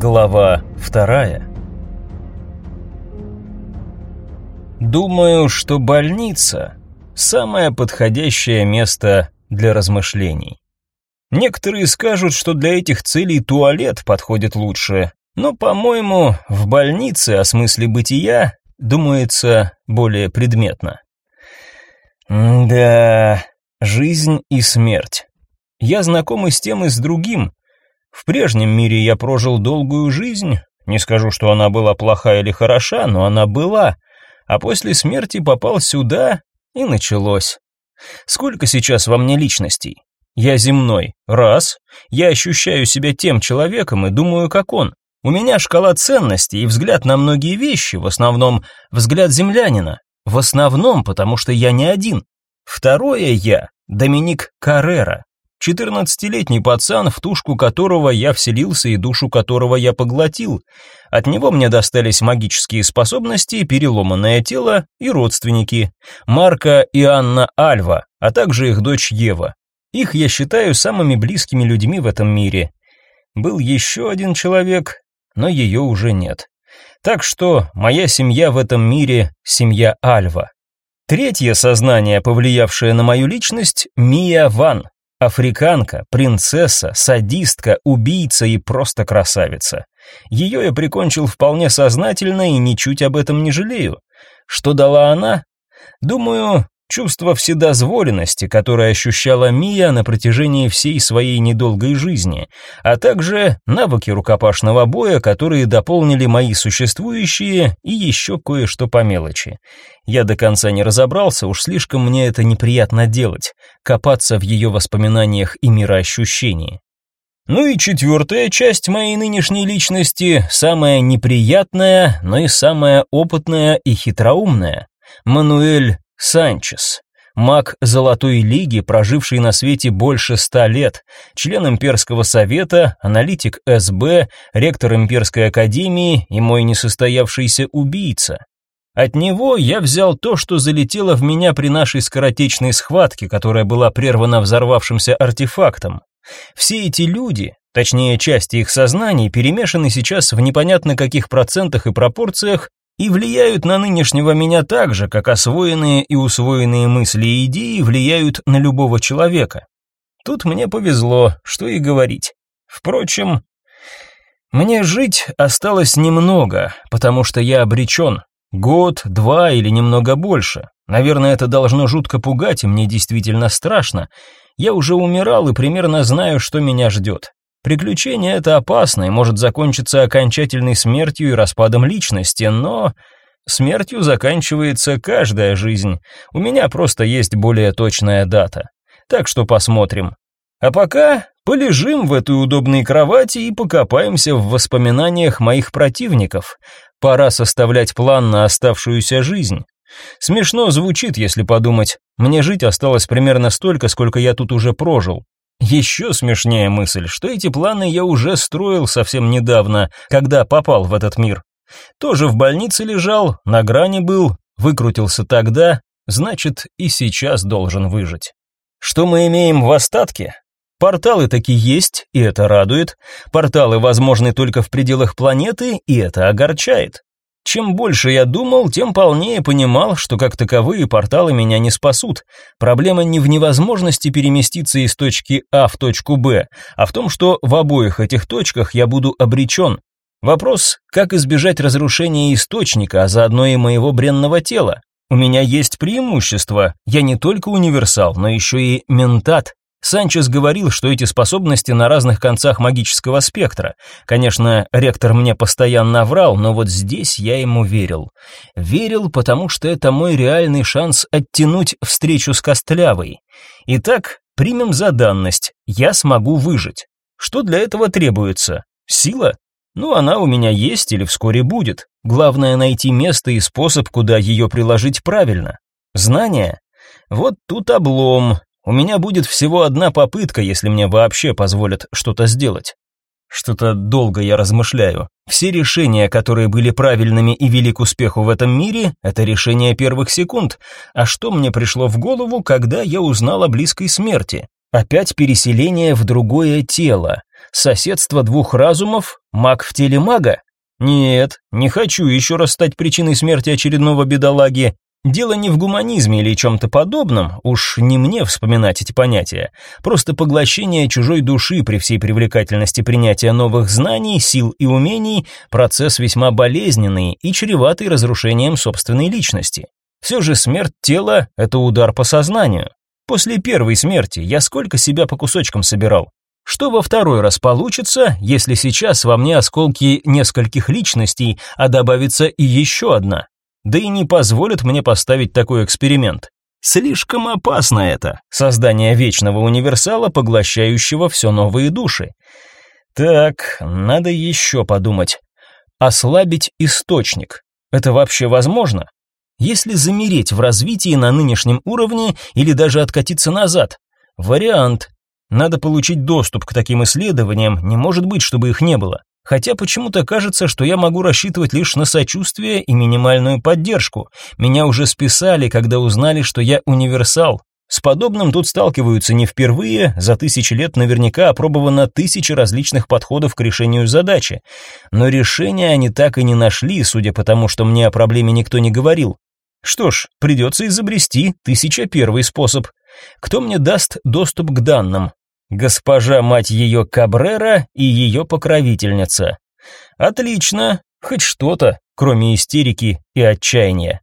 Глава вторая Думаю, что больница – самое подходящее место для размышлений. Некоторые скажут, что для этих целей туалет подходит лучше, но, по-моему, в больнице о смысле бытия думается более предметно. да, жизнь и смерть. Я знаком с тем, и с другим. В прежнем мире я прожил долгую жизнь, не скажу, что она была плоха или хороша, но она была, а после смерти попал сюда, и началось. Сколько сейчас во мне личностей? Я земной. Раз. Я ощущаю себя тем человеком и думаю, как он. У меня шкала ценностей и взгляд на многие вещи, в основном взгляд землянина. В основном, потому что я не один. Второе я, Доминик Каррера, Четырнадцатилетний пацан, в тушку которого я вселился и душу которого я поглотил. От него мне достались магические способности, переломанное тело и родственники. Марка и Анна Альва, а также их дочь Ева. Их я считаю самыми близкими людьми в этом мире. Был еще один человек, но ее уже нет. Так что моя семья в этом мире – семья Альва. Третье сознание, повлиявшее на мою личность – Мия Ван, Африканка, принцесса, садистка, убийца и просто красавица. Ее я прикончил вполне сознательно и ничуть об этом не жалею. Что дала она? Думаю, чувство вседозволенности, которое ощущала Мия на протяжении всей своей недолгой жизни, а также навыки рукопашного боя, которые дополнили мои существующие и еще кое-что по мелочи. Я до конца не разобрался, уж слишком мне это неприятно делать, копаться в ее воспоминаниях и мироощущении. Ну и четвертая часть моей нынешней личности, самая неприятная, но и самая опытная и хитроумная. Мануэль Санчес, маг Золотой Лиги, проживший на свете больше ста лет, член Имперского Совета, аналитик СБ, ректор Имперской Академии и мой несостоявшийся убийца. От него я взял то, что залетело в меня при нашей скоротечной схватке, которая была прервана взорвавшимся артефактом. Все эти люди, точнее части их сознаний, перемешаны сейчас в непонятно каких процентах и пропорциях и влияют на нынешнего меня так же, как освоенные и усвоенные мысли и идеи влияют на любого человека. Тут мне повезло, что и говорить. Впрочем, мне жить осталось немного, потому что я обречен. Год, два или немного больше. Наверное, это должно жутко пугать, и мне действительно страшно. Я уже умирал и примерно знаю, что меня ждет. Приключение это опасно и может закончиться окончательной смертью и распадом личности, но смертью заканчивается каждая жизнь. У меня просто есть более точная дата. Так что посмотрим. А пока полежим в этой удобной кровати и покопаемся в воспоминаниях моих противников. Пора составлять план на оставшуюся жизнь. Смешно звучит, если подумать. Мне жить осталось примерно столько, сколько я тут уже прожил. Еще смешнее мысль, что эти планы я уже строил совсем недавно, когда попал в этот мир. Тоже в больнице лежал, на грани был, выкрутился тогда, значит и сейчас должен выжить. Что мы имеем в остатке? Порталы таки есть, и это радует. Порталы возможны только в пределах планеты, и это огорчает. Чем больше я думал, тем полнее понимал, что как таковые порталы меня не спасут. Проблема не в невозможности переместиться из точки А в точку Б, а в том, что в обоих этих точках я буду обречен. Вопрос, как избежать разрушения источника, а заодно и моего бренного тела. У меня есть преимущество. Я не только универсал, но еще и ментат. Санчес говорил, что эти способности на разных концах магического спектра. Конечно, ректор мне постоянно врал, но вот здесь я ему верил. Верил, потому что это мой реальный шанс оттянуть встречу с Костлявой. Итак, примем за данность. Я смогу выжить. Что для этого требуется? Сила? Ну, она у меня есть или вскоре будет. Главное найти место и способ, куда ее приложить правильно. Знания? Вот тут облом, у меня будет всего одна попытка, если мне вообще позволят что-то сделать. Что-то долго я размышляю. Все решения, которые были правильными и вели к успеху в этом мире, это решения первых секунд. А что мне пришло в голову, когда я узнал о близкой смерти? Опять переселение в другое тело. Соседство двух разумов? Маг в теле мага? Нет, не хочу еще раз стать причиной смерти очередного бедолаги. Дело не в гуманизме или чем-то подобном, уж не мне вспоминать эти понятия. Просто поглощение чужой души при всей привлекательности принятия новых знаний, сил и умений – процесс весьма болезненный и чреватый разрушением собственной личности. Все же смерть тела – это удар по сознанию. После первой смерти я сколько себя по кусочкам собирал. Что во второй раз получится, если сейчас во мне осколки нескольких личностей, а добавится и еще одна? Да и не позволят мне поставить такой эксперимент. Слишком опасно это, создание вечного универсала, поглощающего все новые души. Так, надо еще подумать. Ослабить источник. Это вообще возможно? Если замереть в развитии на нынешнем уровне или даже откатиться назад? Вариант. Надо получить доступ к таким исследованиям, не может быть, чтобы их не было. Хотя почему-то кажется, что я могу рассчитывать лишь на сочувствие и минимальную поддержку. Меня уже списали, когда узнали, что я универсал. С подобным тут сталкиваются не впервые, за тысячи лет наверняка опробовано тысячи различных подходов к решению задачи. Но решения они так и не нашли, судя по тому, что мне о проблеме никто не говорил. Что ж, придется изобрести тысяча первый способ. Кто мне даст доступ к данным? Госпожа, мать ее, Кабрера и ее покровительница. Отлично, хоть что-то, кроме истерики и отчаяния.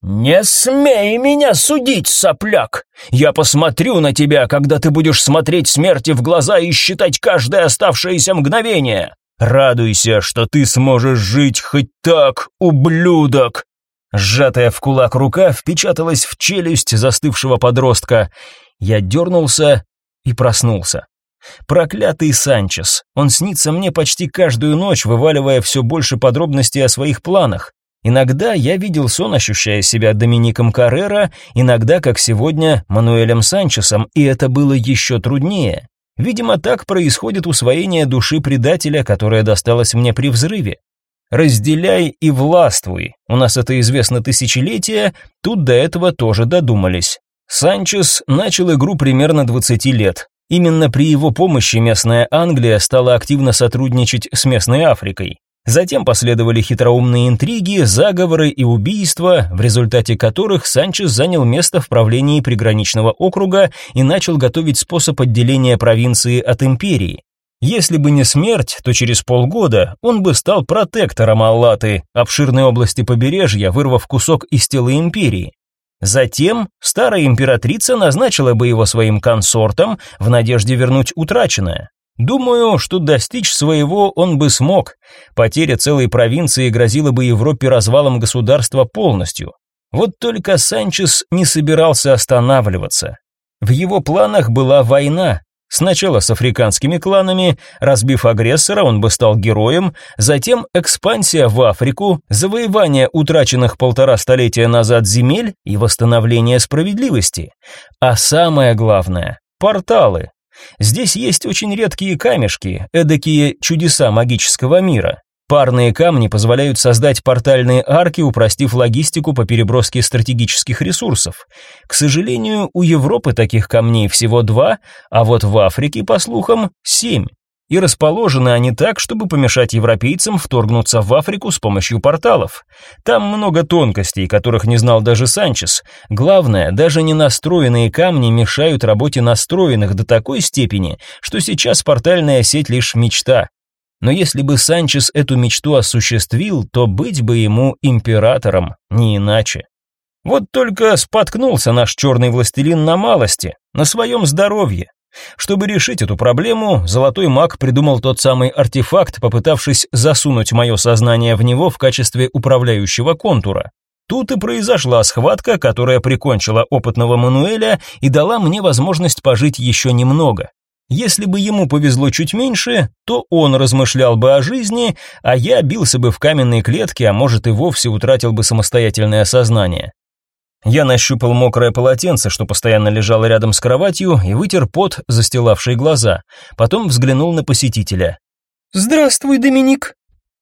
«Не смей меня судить, сопляк! Я посмотрю на тебя, когда ты будешь смотреть смерти в глаза и считать каждое оставшееся мгновение! Радуйся, что ты сможешь жить хоть так, ублюдок!» Сжатая в кулак рука впечаталась в челюсть застывшего подростка. Я дернулся и проснулся. Проклятый Санчес. Он снится мне почти каждую ночь, вываливая все больше подробностей о своих планах. Иногда я видел сон, ощущая себя Домиником Каррера, иногда, как сегодня, Мануэлем Санчесом, и это было еще труднее. Видимо, так происходит усвоение души предателя, которая досталась мне при взрыве. Разделяй и властвуй. У нас это известно тысячелетия, тут до этого тоже додумались. Санчес начал игру примерно 20 лет. Именно при его помощи местная Англия стала активно сотрудничать с местной Африкой. Затем последовали хитроумные интриги, заговоры и убийства, в результате которых Санчес занял место в правлении приграничного округа и начал готовить способ отделения провинции от империи. Если бы не смерть, то через полгода он бы стал протектором Аллаты, обширной области побережья, вырвав кусок из тела империи. Затем старая императрица назначила бы его своим консортом в надежде вернуть утраченное. Думаю, что достичь своего он бы смог. Потеря целой провинции грозила бы Европе развалом государства полностью. Вот только Санчес не собирался останавливаться. В его планах была война, Сначала с африканскими кланами, разбив агрессора, он бы стал героем, затем экспансия в Африку, завоевание утраченных полтора столетия назад земель и восстановление справедливости. А самое главное – порталы. Здесь есть очень редкие камешки, эдакие чудеса магического мира. Парные камни позволяют создать портальные арки, упростив логистику по переброске стратегических ресурсов. К сожалению, у Европы таких камней всего два, а вот в Африке, по слухам, семь. И расположены они так, чтобы помешать европейцам вторгнуться в Африку с помощью порталов. Там много тонкостей, которых не знал даже Санчес. Главное, даже не настроенные камни мешают работе настроенных до такой степени, что сейчас портальная сеть лишь мечта. Но если бы Санчес эту мечту осуществил, то быть бы ему императором, не иначе. Вот только споткнулся наш черный властелин на малости, на своем здоровье. Чтобы решить эту проблему, золотой маг придумал тот самый артефакт, попытавшись засунуть мое сознание в него в качестве управляющего контура. Тут и произошла схватка, которая прикончила опытного Мануэля и дала мне возможность пожить еще немного. Если бы ему повезло чуть меньше, то он размышлял бы о жизни, а я бился бы в каменной клетке, а может и вовсе утратил бы самостоятельное сознание. Я нащупал мокрое полотенце, что постоянно лежало рядом с кроватью, и вытер пот, застилавший глаза. Потом взглянул на посетителя. «Здравствуй, Доминик».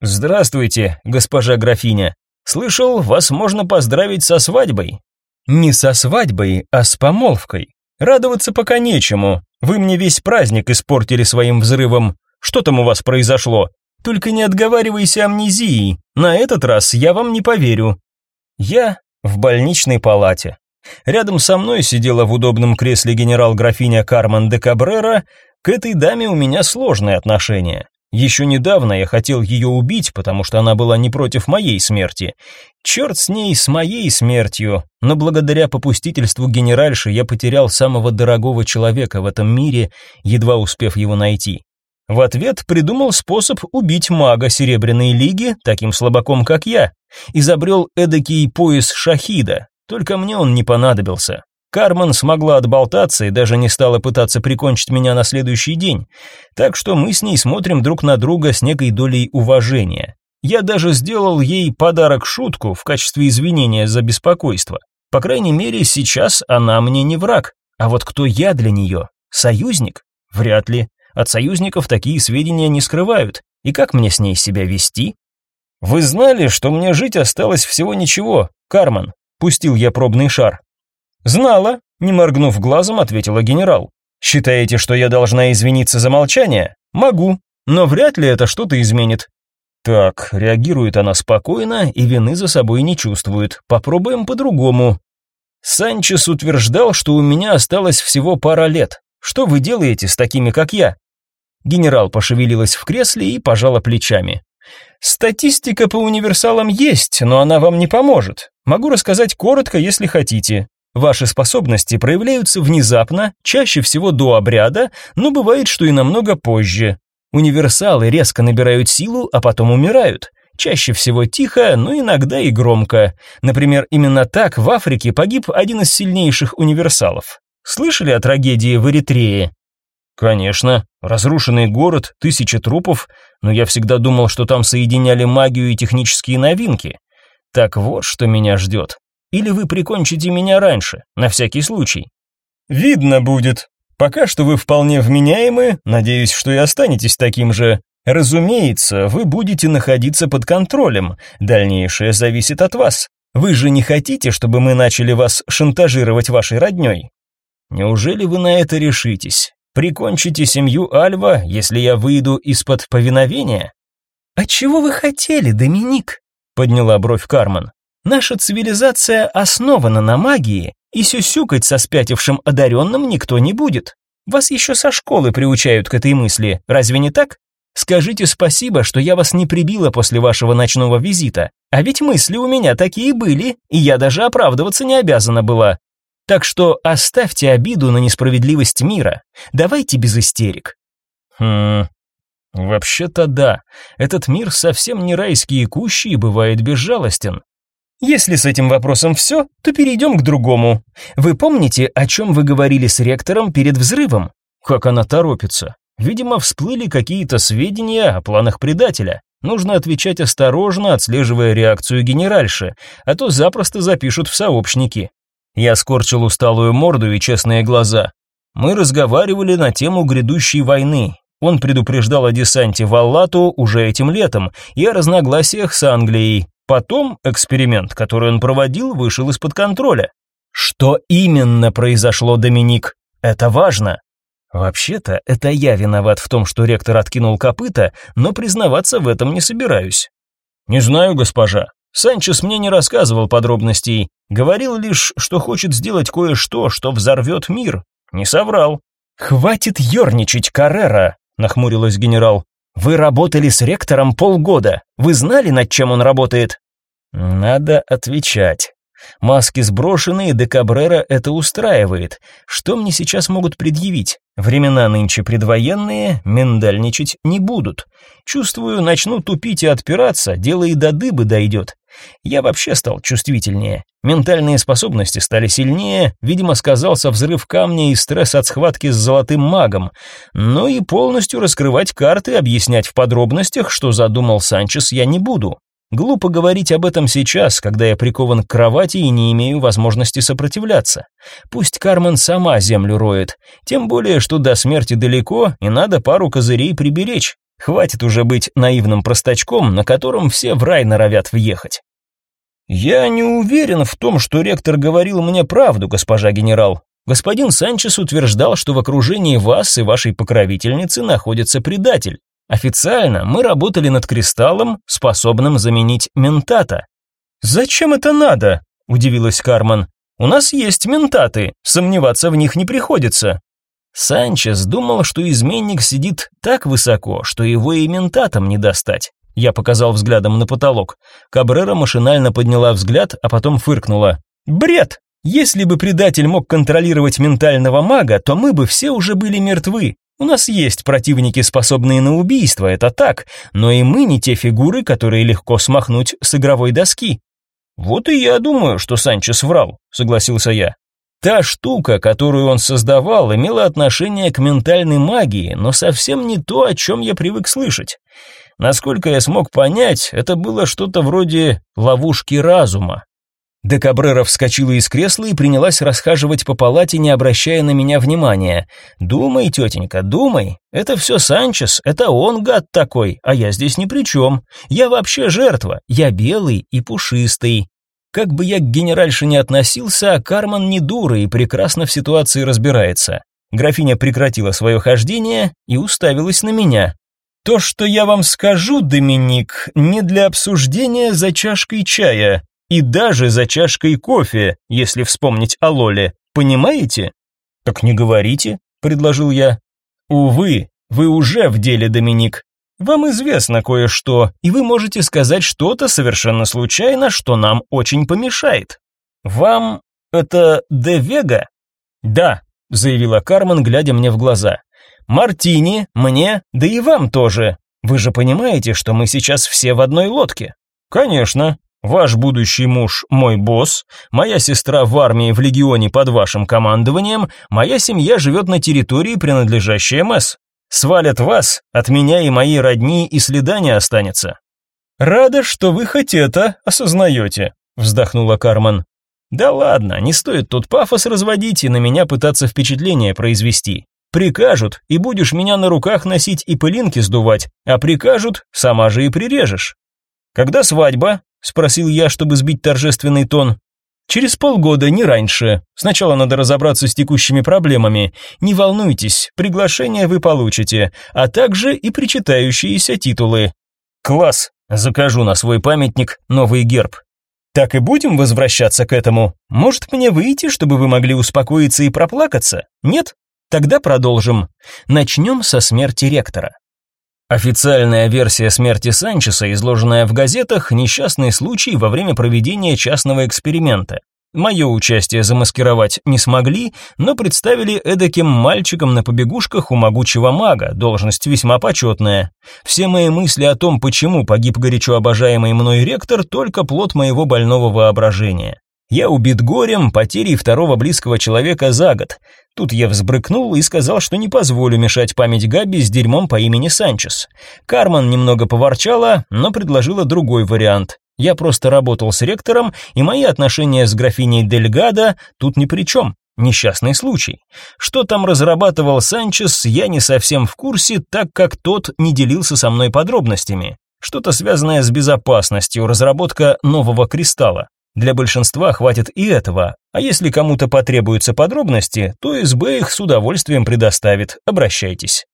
«Здравствуйте, госпожа графиня. Слышал, вас можно поздравить со свадьбой». «Не со свадьбой, а с помолвкой. Радоваться пока нечему. Вы мне весь праздник испортили своим взрывом. Что там у вас произошло? Только не отговаривайся амнезией. На этот раз я вам не поверю. Я в больничной палате. Рядом со мной сидела в удобном кресле генерал-графиня Кармен де Кабрера. К этой даме у меня сложные отношения. Еще недавно я хотел ее убить, потому что она была не против моей смерти. Черт с ней, с моей смертью. Но благодаря попустительству генеральши я потерял самого дорогого человека в этом мире, едва успев его найти. В ответ придумал способ убить мага Серебряной Лиги, таким слабаком, как я. Изобрел эдакий пояс шахида, только мне он не понадобился. Кармен смогла отболтаться и даже не стала пытаться прикончить меня на следующий день, так что мы с ней смотрим друг на друга с некой долей уважения. Я даже сделал ей подарок-шутку в качестве извинения за беспокойство. По крайней мере, сейчас она мне не враг. А вот кто я для нее? Союзник? Вряд ли. От союзников такие сведения не скрывают. И как мне с ней себя вести? Вы знали, что мне жить осталось всего ничего, Кармен? Пустил я пробный шар. «Знала», — не моргнув глазом, ответила генерал. «Считаете, что я должна извиниться за молчание? Могу, но вряд ли это что-то изменит». Так, реагирует она спокойно и вины за собой не чувствует. Попробуем по-другому. Санчес утверждал, что у меня осталось всего пара лет. Что вы делаете с такими, как я? Генерал пошевелилась в кресле и пожала плечами. Статистика по универсалам есть, но она вам не поможет. Могу рассказать коротко, если хотите. Ваши способности проявляются внезапно, чаще всего до обряда, но бывает, что и намного позже. Универсалы резко набирают силу, а потом умирают. Чаще всего тихо, но иногда и громко. Например, именно так в Африке погиб один из сильнейших универсалов. Слышали о трагедии в Эритрее? Конечно, разрушенный город, тысячи трупов, но я всегда думал, что там соединяли магию и технические новинки. Так вот, что меня ждет. Или вы прикончите меня раньше, на всякий случай? Видно будет. Пока что вы вполне вменяемы, надеюсь, что и останетесь таким же. Разумеется, вы будете находиться под контролем. Дальнейшее зависит от вас. Вы же не хотите, чтобы мы начали вас шантажировать вашей роднёй? Неужели вы на это решитесь? Прикончите семью Альва, если я выйду из-под повиновения? А чего вы хотели, Доминик? подняла бровь Кармен. Наша цивилизация основана на магии, и сюсюкать со спятившим одаренным никто не будет. Вас еще со школы приучают к этой мысли, разве не так? Скажите спасибо, что я вас не прибила после вашего ночного визита. А ведь мысли у меня такие были, и я даже оправдываться не обязана была. Так что оставьте обиду на несправедливость мира. Давайте без истерик. Хм. Вообще-то да. Этот мир совсем не райский и кущи и бывает безжалостен. Если с этим вопросом все, то перейдем к другому. Вы помните, о чем вы говорили с ректором перед взрывом? Как она торопится. Видимо, всплыли какие-то сведения о планах предателя. Нужно отвечать осторожно, отслеживая реакцию генеральши, а то запросто запишут в сообщники. Я скорчил усталую морду и честные глаза. Мы разговаривали на тему грядущей войны. Он предупреждал о десанте в Аллату уже этим летом и о разногласиях с Англией, Потом эксперимент, который он проводил, вышел из-под контроля. Что именно произошло, Доминик? Это важно. Вообще-то, это я виноват в том, что ректор откинул копыта, но признаваться в этом не собираюсь. Не знаю, госпожа. Санчес мне не рассказывал подробностей, говорил лишь, что хочет сделать кое-что, что взорвет мир. Не соврал. Хватит ерничать, Каррера, нахмурилась генерал. Вы работали с ректором полгода. Вы знали, над чем он работает? Надо отвечать. Маски сброшены, и Декабрера это устраивает. Что мне сейчас могут предъявить? Времена нынче предвоенные, миндальничать не будут. Чувствую, начну тупить и отпираться, дело и до дыбы дойдет. Я вообще стал чувствительнее. Ментальные способности стали сильнее, видимо, сказался взрыв камня и стресс от схватки с золотым магом. Но и полностью раскрывать карты, объяснять в подробностях, что задумал Санчес, я не буду. Глупо говорить об этом сейчас, когда я прикован к кровати и не имею возможности сопротивляться. Пусть Кармен сама землю роет, тем более, что до смерти далеко, и надо пару козырей приберечь. Хватит уже быть наивным простачком, на котором все в рай норовят въехать. Я не уверен в том, что ректор говорил мне правду, госпожа генерал. Господин Санчес утверждал, что в окружении вас и вашей покровительницы находится предатель. Официально мы работали над кристаллом, способным заменить ментата. Зачем это надо? удивилась Карман. У нас есть ментаты, сомневаться в них не приходится. Санчес думал, что изменник сидит так высоко, что его и ментатом не достать. Я показал взглядом на потолок. Кабрера машинально подняла взгляд, а потом фыркнула. Бред! Если бы предатель мог контролировать ментального мага, то мы бы все уже были мертвы. У нас есть противники, способные на убийство, это так, но и мы не те фигуры, которые легко смахнуть с игровой доски. Вот и я думаю, что Санчес врал, согласился я. Та штука, которую он создавал, имела отношение к ментальной магии, но совсем не то, о чем я привык слышать. Насколько я смог понять, это было что-то вроде ловушки разума. Де Кабрера вскочила из кресла и принялась расхаживать по палате, не обращая на меня внимания. «Думай, тетенька, думай. Это все Санчес, это он гад такой, а я здесь ни при чем. Я вообще жертва, я белый и пушистый». Как бы я к генеральше не относился, а Карман не дура и прекрасно в ситуации разбирается. Графиня прекратила свое хождение и уставилась на меня. «То, что я вам скажу, Доминик, не для обсуждения за чашкой чая», и даже за чашкой кофе, если вспомнить о Лоле. Понимаете? Так не говорите, предложил я. Увы, вы уже в деле, Доминик. Вам известно кое-что, и вы можете сказать что-то совершенно случайно, что нам очень помешает. Вам это Де Вега? Да, заявила Кармен, глядя мне в глаза. Мартини, мне, да и вам тоже. Вы же понимаете, что мы сейчас все в одной лодке? Конечно, Ваш будущий муж мой босс, моя сестра в армии в легионе под вашим командованием, моя семья живет на территории, принадлежащей МС. Свалят вас, от меня и моей родни и следа не останется. Рада, что вы хоть это осознаете, вздохнула Кармен. Да ладно, не стоит тут пафос разводить и на меня пытаться впечатление произвести. Прикажут, и будешь меня на руках носить и пылинки сдувать, а прикажут, сама же и прирежешь. Когда свадьба? спросил я, чтобы сбить торжественный тон. Через полгода, не раньше. Сначала надо разобраться с текущими проблемами. Не волнуйтесь, приглашение вы получите, а также и причитающиеся титулы. Класс. Закажу на свой памятник новый герб. Так и будем возвращаться к этому. Может, мне выйти, чтобы вы могли успокоиться и проплакаться? Нет? Тогда продолжим. Начнем со смерти ректора. Официальная версия смерти Санчеса, изложенная в газетах, несчастный случай во время проведения частного эксперимента. Мое участие замаскировать не смогли, но представили эдаким мальчиком на побегушках у могучего мага, должность весьма почетная. Все мои мысли о том, почему погиб горячо обожаемый мной ректор, только плод моего больного воображения. Я убит горем, потерей второго близкого человека за год. Тут я взбрыкнул и сказал, что не позволю мешать память Габи с дерьмом по имени Санчес. Карман немного поворчала, но предложила другой вариант. Я просто работал с ректором, и мои отношения с графиней Дельгадо тут ни при чем. Несчастный случай. Что там разрабатывал Санчес, я не совсем в курсе, так как тот не делился со мной подробностями. Что-то связанное с безопасностью, разработка нового кристалла. Для большинства хватит и этого, а если кому-то потребуются подробности, то СБ их с удовольствием предоставит, обращайтесь.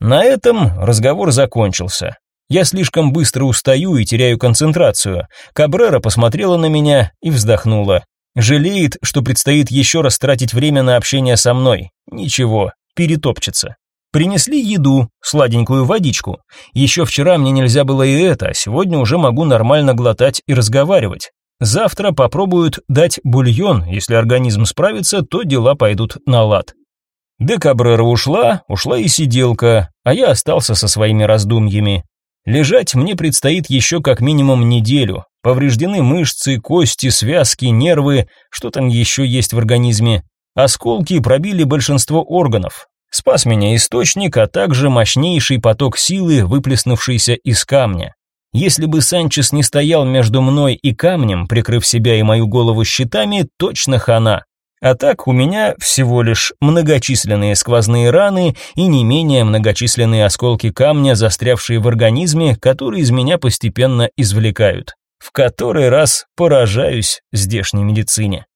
На этом разговор закончился. Я слишком быстро устаю и теряю концентрацию. Кабрера посмотрела на меня и вздохнула. Жалеет, что предстоит еще раз тратить время на общение со мной. Ничего, перетопчется. Принесли еду, сладенькую водичку. Еще вчера мне нельзя было и это, а сегодня уже могу нормально глотать и разговаривать. Завтра попробуют дать бульон, если организм справится, то дела пойдут на лад. Де Кабрера ушла, ушла и сиделка, а я остался со своими раздумьями. Лежать мне предстоит еще как минимум неделю. Повреждены мышцы, кости, связки, нервы, что там еще есть в организме. Осколки пробили большинство органов. Спас меня источник, а также мощнейший поток силы, выплеснувшийся из камня. Если бы Санчес не стоял между мной и камнем, прикрыв себя и мою голову щитами, точно хана. А так у меня всего лишь многочисленные сквозные раны и не менее многочисленные осколки камня, застрявшие в организме, которые из меня постепенно извлекают. В который раз поражаюсь здешней медицине.